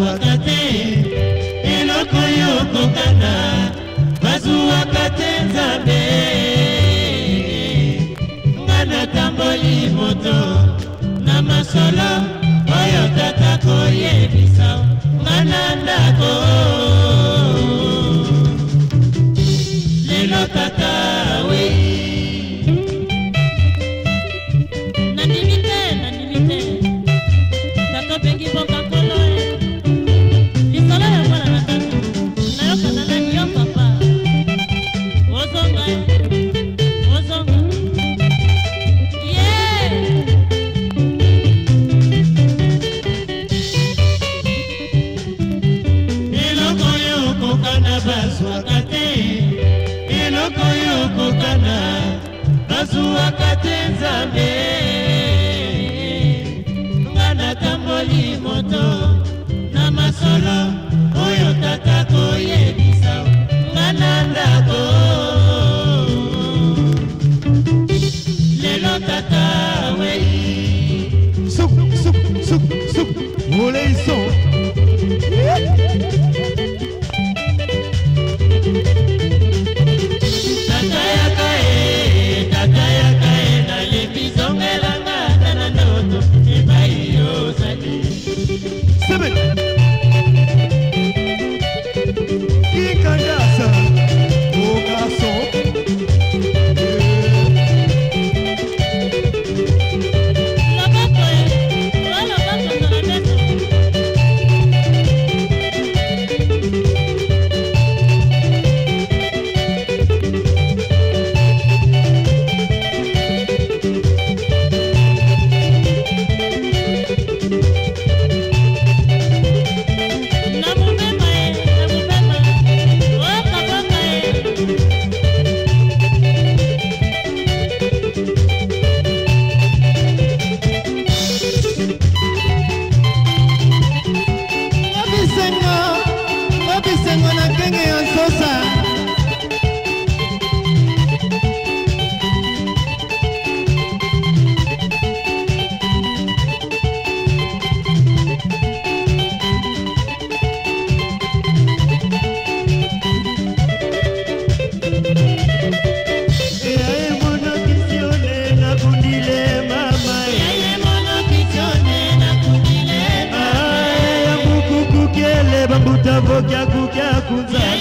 bazwaka te eloko yo kokana bazwaka te nzambe nga natamboli moto na masolo oyo tata koyebisa nga na ndako lelo tata solo oyo tata koyebisa nga na ndako lelo tata wei okyakukyakuzaa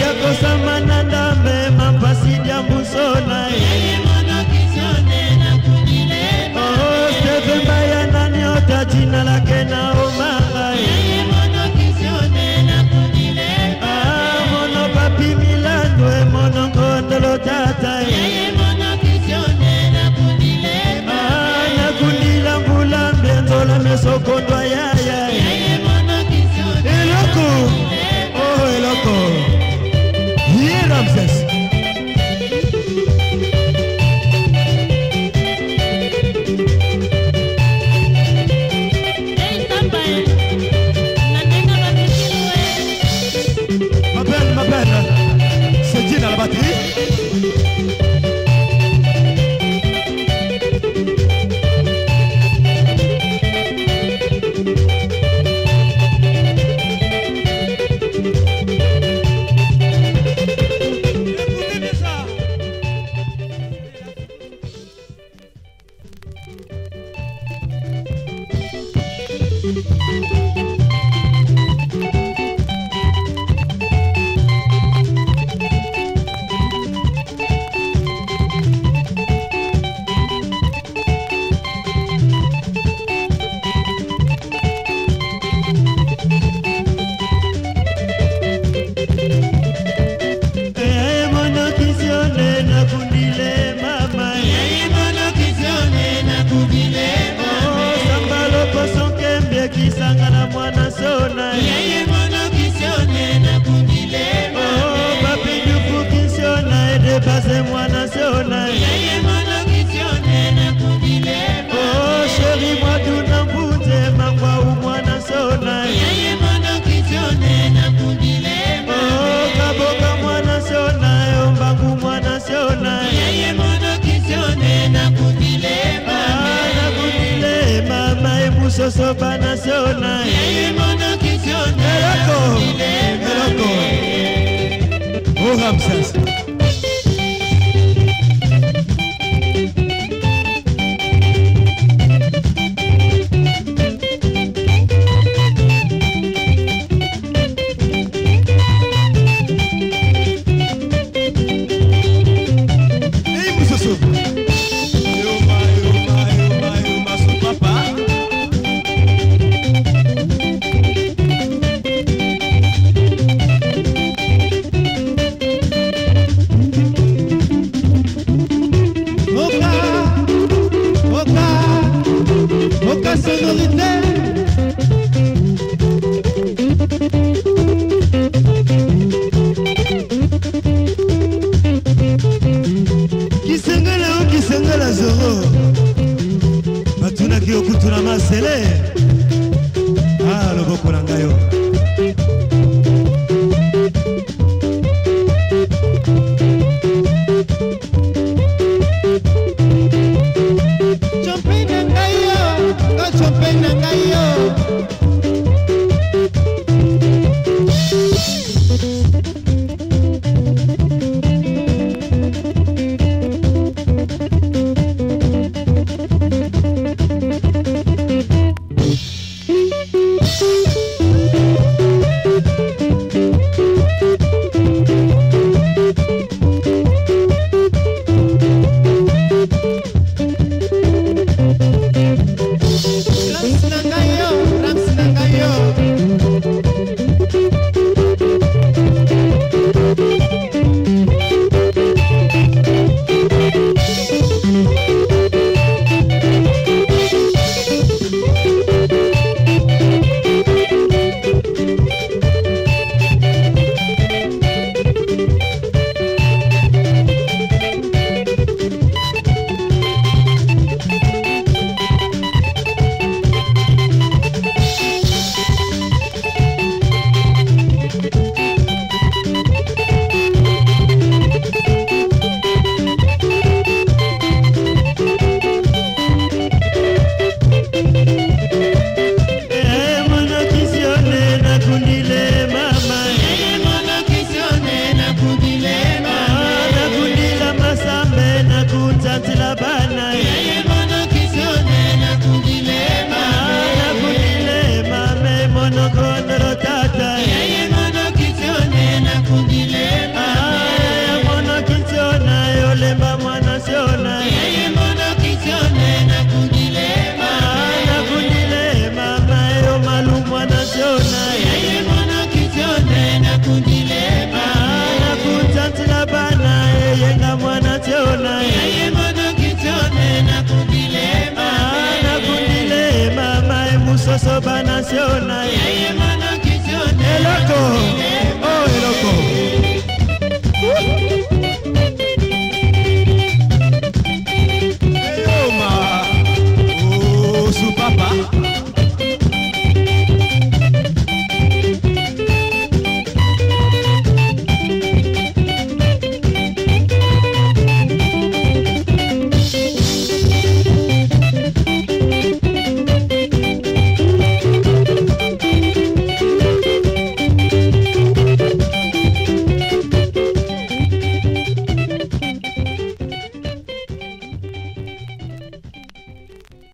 yakosama ah, na ndambe mapasi dya musona sevembaya oh, oh, nani otatina lake na omanga ah, mono papi milandu emonongo ndolo tata nakundila mbula mbienzola meso soba nasional eyemonaki tioneloko eloko ohamsas kisengela o oh, kisengela zoro batunaki okutuna masele a ah, loboko na ngai yo oh.